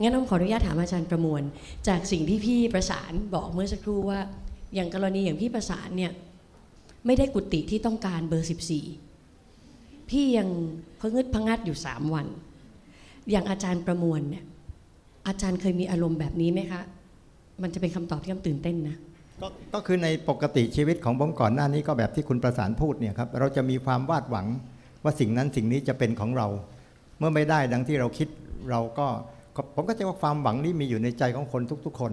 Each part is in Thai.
งั้นต้องขออนุญาตถามอาจารย์ประมวล จากสิ่งที่พี่ประสานบอกเมื่อสักครู่ว่า อย่างกรณีอย่างพี่ประสานเนี่ยไม่ได้กุฏิที่ต้องการเบอร์ 14 พี่ยังพงึดพงัดอยู่ 3 วัน อย่างอาจารย์ประมวลเนี่ยอาจารย์เคยมีอารมณ์แบบนี้ไหมคะ มันจะเป็นคำตอบที่คำตื่นเต้นนะกก็คือในปกติชีวิตของผมก่อนหน้านี้ก็แบบที่คุณประสานพูดเนี่ยครับเราจะมีความวาดหวังว่าสิ่งนั้นสิ่งนี้จะเป็นของเรา เมื่อไม่ได้ดังที่เราคิดเราก็ ผมก็จะว่าความหวังนี้มีอยู่ในใจของคนทุก ๆ คน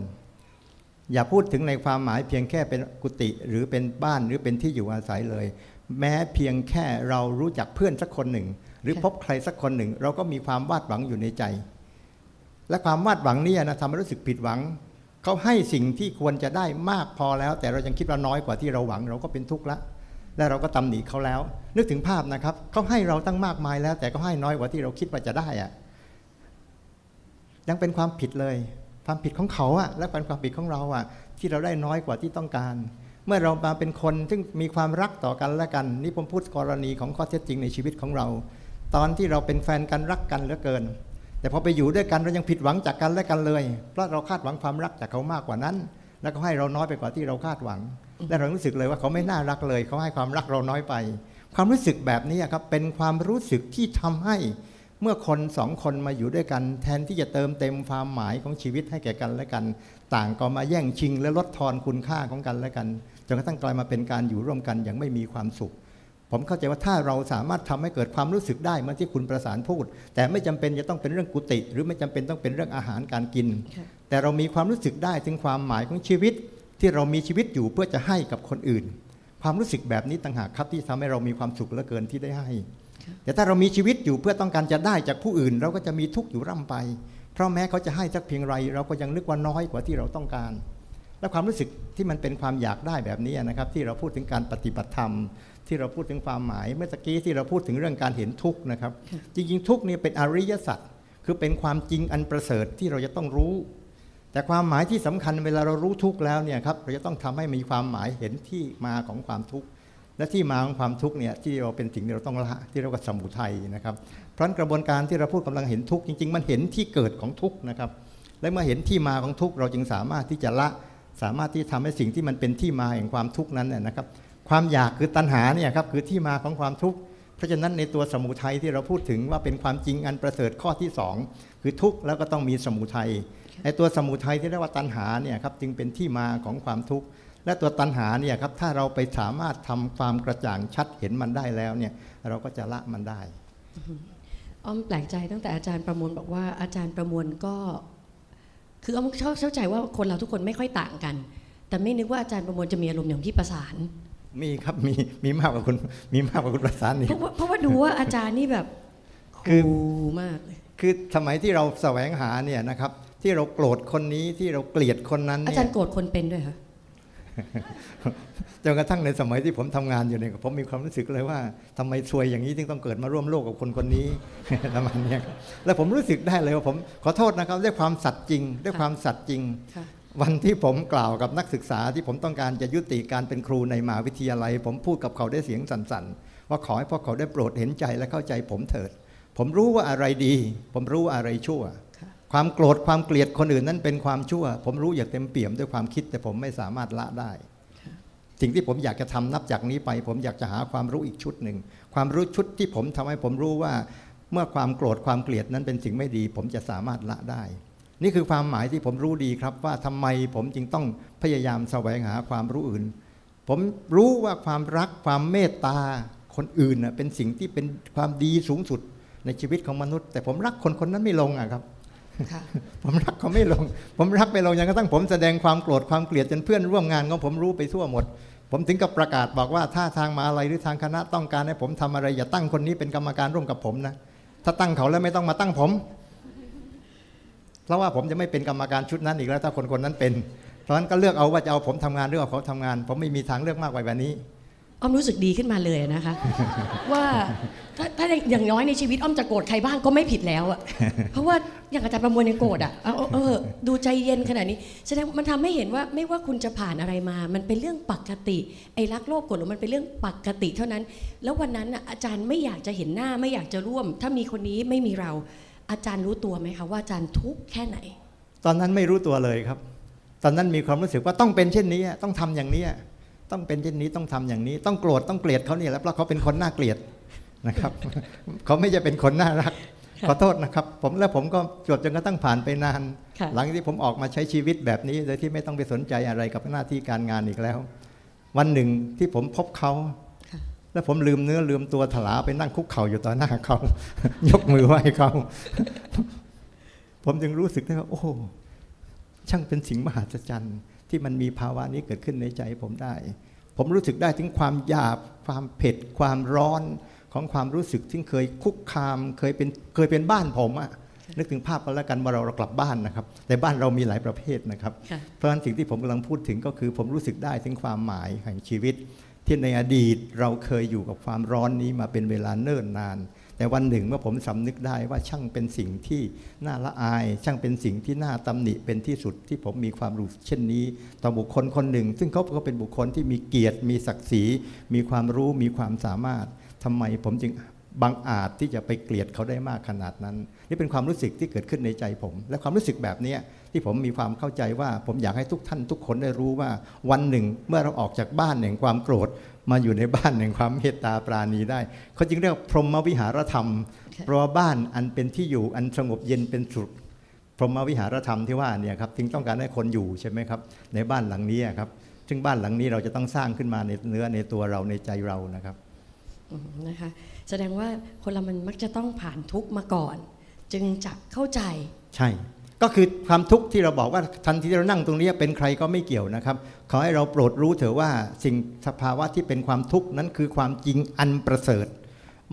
อย่าพูดถึงในความหมายเพียงแค่เป็นกุฏิหรือเป็นบ้านหรือเป็นที่อยู่อาศัยเลย แม้เพียงแค่เรารู้จักเพื่อนสักคนหนึ่ง หรือพบใครสักคนหนึ่ง เราก็มีความวาดหวังอยู่ในใจ และความวาดหวังนี้นะทำให้รู้สึกผิดหวังเขาให้สิ่งที่ควรจะได้มากพอแล้ว แต่เรายังคิดว่าน้อยกว่าที่เราหวัง เราก็เป็นทุกข์ละ และเราก็ตำหนิเขาแล้ว นึกถึงภาพนะครับเขาให้เราตั้งมากมายแล้ว แต่ก็ให้น้อยกว่าที่เราคิดว่าจะได้อะ ยังเป็นความผิดเลย ความผิดของเขาอะและเป็นความผิดของเราอะที่เราได้น้อยกว่าที่ต้องการ เมื่อเรามาเป็นคนซึ่งมีความรักต่อกันและกัน นี่ผมพูดกรณีของข้อเท็จจริงในชีวิตของเรา ตอนที่เราเป็นแฟนกันรักกันเหลือเกิน แต่พอไปอยู่ด้วยกันเรายังผิดหวังจากกันและกันเลย เพราะเราคาดหวังความรักจากเขามากกว่านั้น แล้วก็ให้เราน้อยไปกว่าที่เราคาดหวังและเรารู้สึกเลยว่าเขาไม่น่ารักเลย เขาให้ความรักเราน้อยไป ความรู้สึกแบบนี้ครับเป็นความรู้สึกที่ทำให้ เมื่อคนสองคนมาอยู่ด้วยกัน แทนที่จะเติมเต็มความหมายของชีวิตให้แก่กันและกัน ต่างก็มาแย่งชิงและลดทอนคุณค่าของกันและกันจนกระทั่งกลายมาเป็นการอยู่ร่วมกันอย่างไม่มีความสุข ผมเข้าใจว่าถ้าเราสามารถทำให้เกิดความรู้สึกได้เหมื่อนที่คุณประสานพูด แต่ไม่จำเป็นจะต้องเป็นเรื่องกุฏิหรือไม่จำเป็นต้องเป็นเรื่องอาหารการกิน แต่เรามีความรู้สึกได้ถึงความหมายของชีวิต ที่เรามีชีวิตอยู่เพื่อจะให้กับคนอื่น ความรู้สึกแบบนี้ต่างหากครับที่ทำให้เรามีความสุขเหลือเกินที่ได้ให้ แต่ถ้าเรามีชีวิตอยู่เพื่อต้องการจะได้จากผู้อื่น เราก็จะมีทุกข์อยู่ร่ำไป เพราะแม้เขาจะให้สักเพียงไร เราก็ยังนึกว่าน้อยกว่าที่เราต้องการ และความรู้สึกที่มันเป็นความอยากได้แบบนี้นะครับ ที่เราพูดถึงการปฏิบัติธรรม ที่เราพูดถึงความหมาย เมื่อกี้ที่เราพูดถึงเรื่องการเห็นทุกข์นะครับ จริงๆ ทุกข์นี่เป็นอริยสัจคือเป็นความจริงอันประเสริฐที่เราจะต้องรู้ แต่ความหมายที่สำคัญเวลาเรารู้ทุกข์แล้วเนี่ยครับเราจะต้องทำให้มีความหมายเห็นที่มาของความทุกข์ และที่มาของความทุกข์เนี่ยที่เราเป็นสิ่งที่เราต้องละที่เราก็สมุทัยนะครับ เพราะกระบวนการที่เราพูดกำลังเห็นทุกข์จริง ๆ มันเห็นที่เกิดของทุกข์นะครับ และเมื่อเห็นที่มาของทุกข์เราจึงสามารถที่จะละสามารถที่ทำให้สิ่งที่มันเป็นที่มาแห่งความทุกข์นั้นเนี่ยนะครับ ความอยากคือตัณหาเนี่ยครับคือที่มาของความทุกข์เพราะฉะนั้นในตัวสมุทัยที่เราพูดถึงว่าเป็นความจริงอันประเสริฐข้อที่สองคือทุกข์แล้วก็ต้องมีสมุทัยในตัวสมุทัยที่เรียกว่าตัณหาเนี่ยครับจึงเป็นที่มาของความทุกข์ และตัวตัณหาเนี่ยครับถ้าเราไปสามารถทำความกระจ่างชัดเห็นมันได้แล้วเนี่ยเราก็จะละมันได้อ้อมแปลกใจตั้งแต่อาจารย์ประมวลบอกว่าอาจารย์ประมวลก็ คืออ้อมเข้าใจว่าคนเราทุกคนไม่ค่อยต่างกัน แต่ไม่นึกว่าอาจารย์ประมวลจะมีอารมณ์อย่างพี่ประสาน มีครับมีมีมากกว่าคุณมีมากกว่าคุณประสานนี่เพราะว่าเพราะว่าดูว่าอาจารย์นี่แบบคือคูลมากเลยคือสมัยที่เราแสวงหาเนี่ยนะครับ ที่เราโกรธคนนี้ที่เราเกลียดคนนั้นอาเนี่จายรย์โกรธคนเป็นด้วยเหรอ จนกระทั่งในสมัยที่ผมทำงานอยู่เนี่ยผมมีความรู้สึกเลยว่าทำไมซวยอย่างนี้จึงต้องเกิดมาร่วมโลกกับคนคนนี้ประมาณเนี้ยครับแล้วผมรู้สึกได้เลยว่าผมขอโทษนะครับด้วยความสัตย์จริง ด้วยความสัตย์จริงค่ะวันที่ผมกล่าวกับนักศึกษาที่ผมต้องการจะยุติการเป็นครูในมหาวิทยาลัย ผมพูดกับเขาได้วยเสียงสั่นๆ ว่าขอให้พวกเขาได้โปรดเห็นใจและเข้าใจผมเถิด ผมรู้ว่าอะไรดี ผมรู้ว่าอะไรชั่ว ความโกรธความเกลียดคนอื่นนั้นเป็นความชั่ว ผมรู้อย่างเต็มเปี่ยมด้วยความคิดแต่ผมไม่สามารถละได้ สิ่งที่ผมอยากจะทำนับจากนี้ไป ผมอยากจะหาความรู้อีกชุดหนึ่ง ความรู้ชุดที่ผมทำให้ผมรู้ว่าเมื่อความโกรธความเกลียดนั้นเป็นสิ่งไม่ดี ผมจะสามารถละได้ นี่คือความหมายที่ผมรู้ดีครับว่าทำไมผมจึงต้องพยายามแสวงหาความรู้อื่น ผมรู้ว่าความรักความเมตตาคนอื่นน่ะเป็นสิ่งที่เป็นความดีสูงสุดในชีวิตของมนุษย์ แต่ผมรักคนคนนั้นไม่ลงอะครับ ผมรักเขาไม่ลง ผมรักไม่ลงจนกระทั่งผมแสดงความโกรธความเกลียดจนเพื่อนร่วมงานของผมรู้ไปทั่วหมด ผมถึงกับประกาศบอกว่าถ้าทางมาอะไรหรือทางคณะต้องการให้ผมทำอะไร อย่าตั้งคนนี้เป็นกรรมการร่วมกับผมนะ ถ้าตั้งเขาแล้วไม่ต้องมาตั้งผม เพราะว่าผมจะไม่เป็นกรรมการชุดนั้นอีกแล้วถ้าคนคนนั้นเป็น เพราะฉะนั้นก็เลือกเอาว่าจะเอาผมทำงานหรือเอาเขาทำงาน ผมไม่มีทางเลือกมากกว่าแบบนี้ อ้อมรู้สึกดีขึ้นมาเลยนะคะ ว่าถ้าถ้าอย่างน้อยในชีวิตอ้อมจะโกรธใครบ้างก็ไม่ผิดแล้วอะเพราะว่าอย่างอาจารย์ประมวลยังโกรธอะเอาเอาเออดูใจเย็นขนาดนี้แสดงมันทำให้เห็นว่าไม่ว่าคุณจะผ่านอะไรมา มันเป็นเรื่องปกติไอ้รักโลภโกรธหลงมันเป็นเรื่องปกติเท่านั้น แล้ววันนั้นน่ะอาจารย์ไม่อยากจะเห็นหน้าไม่อยากจะร่วม ถ้ามีคนนี้ไม่มีเรา อาจารย์รู้ตัวไหมคะว่าอาจารย์ทุกข์แค่ไหน ตอนนั้นไม่รู้ตัวเลยครับ ตอนนั้นมีความรู้สึกว่าต้องเป็นเช่นนี้ต้องทำอย่างนี้ ต้องเป็นเช่นนี้ต้องทำอย่างนี้ ต้องโกรธต้องเกลียดเขาเนี่ยแล้วเพราะเขาเป็นคนน่าเกลียดนะครับเขาไม่จะเป็นคนน่ารักขอโทษนะครับ ผมแล้วผมก็จดจนกระทั่งผ่านไปนานค่ะหลังที่ผมออกมาใช้ชีวิตแบบนี้ โดยที่ไม่ต้องไปสนใจอะไรกับหน้าที่การงานอีกแล้ว วันหนึ่งที่ผมพบเขาค่ะแล้วผมลืมเนื้อลืมตัวถลาไปนั่งคุกเข่าอยู่ต่อหน้าเขา ยกมือไหว้เขา ผมจึงรู้สึกได้ว่า โอ้ช่างเป็นสิ่งมหัศจรรย์ ที่มันมีภาวะนี้เกิดขึ้นในใจผมได้ ผมรู้สึกได้ถึงความหยาบ ความเผ็ด ความร้อนของความรู้สึกที่เคยคุกคาม เคยเป็นเคยเป็นบ้านผมอะนึกถึงภาพกันแล้วกันว่าเราเรากลับบ้านนะครับ แต่บ้านเรามีหลายประเภทนะครับค่ะเพราะฉะนั้นสิ่งที่ผมกำลังพูดถึงก็คือ ผมรู้สึกได้ถึงความหมายแห่งชีวิต ที่ในอดีตเราเคยอยู่กับความร้อนนี้มาเป็นเวลาเนิ่นนาน แต่วันหนึ่งเมื่อผมสำนึกได้ว่าช่างเป็นสิ่งที่น่าละอาย ช่างเป็นสิ่งที่น่าตำหนิเป็นที่สุดที่ผมมีความรู้เช่นนี้ ต่อบุคคลคนหนึ่ง ซึ่งเขาก็เป็นบุคคลที่มีเกียรติ มีศักดิ์ศรี มีความรู้มีความสามารถทำไมผมจึงบังอาจที่จะไปเกลียดเขาได้มากขนาดนั้น นี่เป็นความรู้สึกที่เกิดขึ้นในใจผม และความรู้สึกแบบนี้ ที่ผมมีความเข้าใจว่า ผมอยากให้ทุกท่านทุกคนได้รู้ว่าวันหนึ่งเมื่อเราออกจากบ้านแห่งความโกรธ มาอยู่ในบ้านแห่งความเมตตาปราณีได้เขาจึงเรียกว่าพรหมวิหารธรรมค่ะเพราะว่าบ้านอันเป็นที่อยู่อันสงบเย็นเป็นสุขพรหมวิหารธรรมที่ว่าเนี่ยครับจึงต้องการให้คนอยู่ใช่ไหมครับในบ้านหลังนี้ครับซึ่งบ้านหลังนี้เราจะต้องสร้างขึ้นมาในเนื้อในตัวเราในใจเรานะครับอืมนะคะแสดงว่าคนเรามันมักจะต้องผ่านทุกข์มาก่อน จึงจะเข้าใจใช่ ก็คือความทุกข์ที่เราบอกว่าทันทีที่เรานั่งตรงนี้เป็นใครก็ไม่เกี่ยวนะครับ ขอให้เราโปรดรู้เถอะว่าสิ่งสภาวะที่เป็นความทุกข์นั้นคือความจริงอันประเสริฐ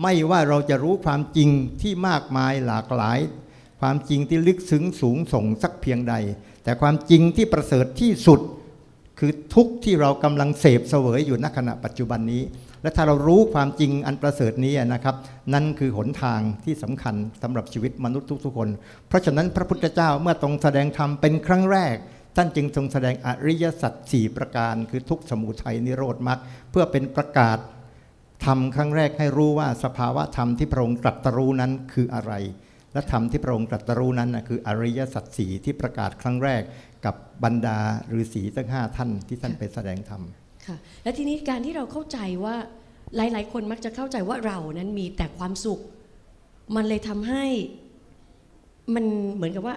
ไม่ว่าเราจะรู้ความจริงที่มากมายหลากหลาย ความจริงที่ลึกซึ้งสูงส่งสักเพียงใด แต่ความจริงที่ประเสริฐที่สุด คือทุกที่เรากำลังเสพเสวยอยู่ณขณะปัจจุบันนี้ และถ้าเรารู้ความจริงอันประเสริฐนี้นะครับ นั่นคือหนทางที่สำคัญสำหรับชีวิตมนุษย์ทุกๆคน เพราะฉะนั้นพระพุทธเจ้าเมื่อทรงแสดงธรรมเป็นครั้งแรกท่านจึงทรงแสดงอริยสัจสี่ประการ คือทุกสมุทัยนิโรธมรรคเพื่อเป็นประกาศทำครั้งแรกให้รู้ว่าสภาวะธรรมที่พระองค์ตรัสรู้นั้นคืออะไร และธรรมที่พระองค์ตรัสรู้นั้นนะคืออริยสัจสี่ที่ประกาศครั้งแรกกับบรรดาฤาษีทั้งห้าท่านที่ท่านไปแสดงธรรมค่ะและทีนี้การที่เราเข้าใจว่าหลาย ๆ คนมักจะเข้าใจว่าเรานั้นมีแต่ความสุข มันเลยทำให้มันเหมือนกับว่า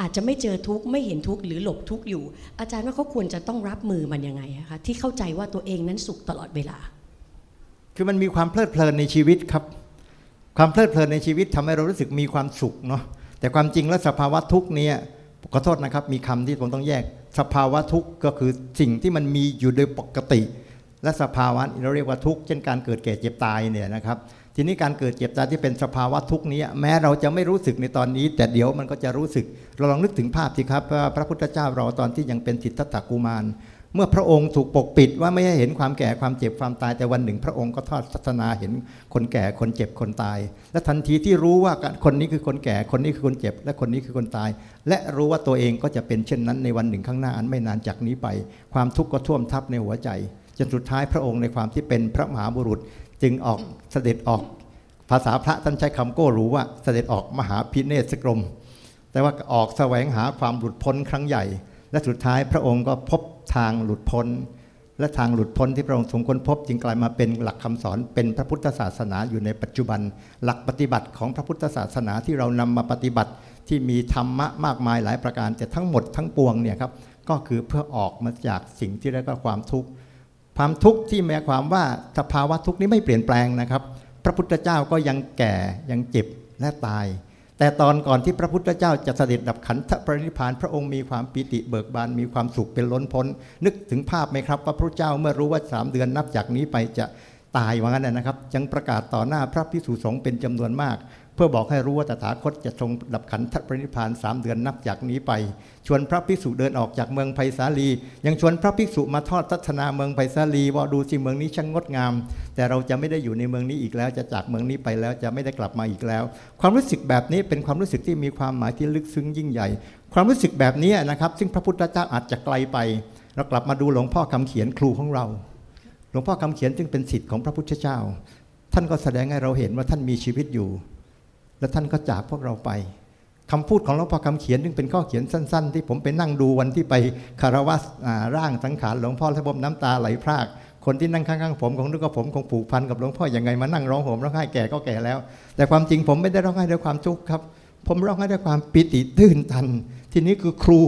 อาจจะไม่เจอทุกข์ไม่เห็นทุกข์หรือหลบทุกข์อยู่ อาจารย์ว่าเขาควรจะต้องรับมือมันยังไงอะคะที่เข้าใจว่าตัวเองนั้นสุขตลอดเวลา คือมันมีความเพลิดเพลินในชีวิตครับ ความเพลิดเพลินในชีวิตทำให้เรารู้สึกมีความสุขเนาะแต่ความจริงแล้วสภาวะทุกเนี่ยขอโทษนะครับ มีคำที่ผมต้องแยก สภาวะทุกข์ก็คือสิ่งที่มันมีอยู่โดยปกติ และสภาวะเราเรียกว่าทุกข์เช่นการเกิดแก่เจ็บตายเนี่ยนะครับ ทีนี้การเกิดเจ็บตายที่เป็นสภาวะทุกข์นี้แม้เราจะไม่รู้สึกในตอนนี้ แต่เดี๋ยวมันก็จะรู้สึก เราลองนึกถึงภาพสิครับว่าพระพุทธเจ้าเราตอนที่ยังเป็นสิทธัตถกุมาร เมื่อพระองค์ถูกปกปิดว่าไม่ให้เห็นความแก่ความเจ็บความตายแต่วันหนึ่ง พระองค์ก็ทอดศาสนาเห็นคนแก่คนเจ็บคนตาย และทันทีที่รู้ว่าคนนี้คือคนแก่คนนี้คือคนเจ็บ และคนนี้คือคนตาย และรู้ว่าตัวเองก็จะเป็นเช่นนั้นในวันหนึ่งข้างหน้าอันไม่นานจากนี้ไป ความทุกข์ก็ท่วมทับในหัวใจจนสุดท้ายพระองค์ในความที่เป็นพระมหาบุรุษจึงออกเสด็จออก ภาษาพระท่านใช้คำโก้รู้ว่าเสด็จออกมหาพิเนศกรม แต่ว่าออกแสวงหาความหลุดพ้นครั้งใหญ่ และสุดท้ายพระองค์ก็พบทางหลุดพ้น และทางหลุดพ้นที่พระองค์ทรงค้นพบจึงกลายมาเป็นหลักคำสอนเป็นพระพุทธศาสนาอยู่ในปัจจุบัน หลักปฏิบัติของพระพุทธศาสนาที่เรานำมาปฏิบัติที่มีธรรมะมากมายหลายประการแต่ทั้งหมดทั้งปวงเนี่ยครับก็คือเพื่อออกมาจากสิ่งที่เรียกว่าความทุกข์ความทุกข์ที่หมายความว่าสภาวะทุกข์นี้ไม่เปลี่ยนแปลงนะครับ พระพุทธเจ้าก็ยังแก่ยังเจ็บและตาย แต่ตอนก่อนที่พระพุทธเจ้าจะเสด็จดับขันธปรินิพานพระองค์มีความปิติเบิกบานมีความสุขเป็นล้นพ้น นึกถึงภาพไหมครับว่าพระเจ้าเมื่อรู้ว่าสามเดือนนับจากนี้ไปจะตายว่างั้นนะครับ จึงประกาศต่อหน้าพระพิสุสงฆ์เป็นจำนวนมาก เพื่อบอกให้รู้ว่าตถาคตจะทรงดับขันธปรินิพานสามเดือนนับจากนี้ไป ชวนพระภิกษุเดินออกจากเมืองไผ่สาลี ยังชวนพระภิกษุมาทอดทัศนาเมืองไผ่สาลีว่าดูสิเมืองนี้ช่างงดงาม แต่เราจะไม่ได้อยู่ในเมืองนี้อีกแล้ว จะจากเมืองนี้ไปแล้วจะไม่ได้กลับมาอีกแล้ว ความรู้สึกแบบนี้เป็นความรู้สึกที่มีความหมายที่ลึกซึ้งยิ่งใหญ่ ความรู้สึกแบบนี้นะครับ ซึ่งพระพุทธเจ้าอาจจะไกลไป เรากลับมาดูหลวงพ่อคำเขียนครูของเรา หลวงพ่อคำเขียนจึงเป็นสิทธิ์ของพระพุทธเจ้า ท่านก็แสดงให้เราเห็นว่าท่านมีชีวิตอยู่ แล้วท่านก็จากพวกเราไปคำพูดของหลวงพ่อคำเขียนซึ่งเป็นข้อเขียนสั้น ๆ ที่ผมไปนั่งดูวันที่ไปคารวะร่างสังขารหลวงพ่อและผมน้ำตาไหลพราก คนที่นั่งข้างๆผมคงนึกว่าผมคงผูกพันกับหลวงพ่อยังไงมานั่งร้องโหมร้องไห้แก่ก็แก่แล้ว แต่ความจริงผมไม่ได้ร้องไห้ด้วยความทุกข์ครับ ผมร้องไห้ด้วยความปิติตื้นตัน ทีนี้คือครู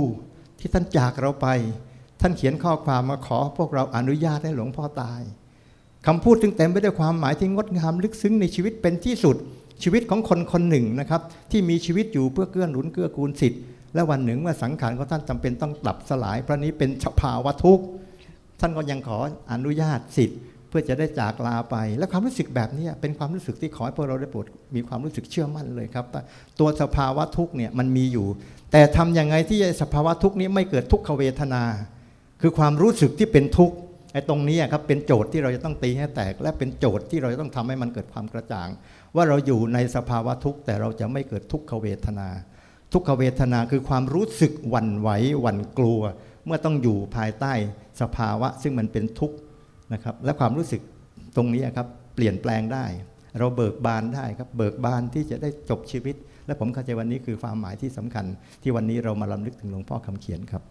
ที่ท่านจากเราไป ท่านเขียนข้อความมาขอพวกเราอนุญาตให้หลวงพ่อตายคำพูดจึงเต็มไปด้วยความหมายที่งดงามลึกซึ้งในชีวิตเป็นที่สุด ชีวิตของคนคนหนึ่งนะครับที่มีชีวิตอยู่เพื่อเกื้อหนุนเกื้อกูลสิทธิ์และวันหนึ่งเมื่อสังขารของท่านจำเป็นต้องดับสลาย เพราะนี้เป็นสภาวะทุกข์ท่านก็ยังขออนุญาตสิทธิ์ เพื่อจะได้จากลาไป และความรู้สึกแบบนี้เป็นความรู้สึกที่ขอให้พวกเราได้โปรดมีความรู้สึกเชื่อมั่นเลยครับตัวสภาวะทุกข์เนี่ยมันมีอยู่ แต่ทำยังไงที่สภาวะทุกข์นี้ไม่เกิดทุกขเวทนา คือความรู้สึกที่เป็นทุกข์ไอ้ตรงนี้ครับเป็นโจทย์ที่เราจะต้องตีให้แตก และเป็นโจทย์ที่เราจะต้องทำให้มันเกิดความกระจ่าง ว่าเราอยู่ในสภาวะทุกข์แต่เราจะไม่เกิดทุกขเวทนา ทุกขเวทนาคือความรู้สึกหวั่นไหวหวั่นกลัว เมื่อต้องอยู่ภายใต้สภาวะซึ่งมันเป็นทุกข์นะครับและความรู้สึกตรงนี้ครับเปลี่ยนแปลงได้ เราเบิกบานได้ครับเบิกบานที่จะได้จบชีวิต และผมเข้าใจวันนี้คือความหมายที่สำคัญ ที่วันนี้เรามาลำลึกถึงหลวงพ่อคำเขียนครับ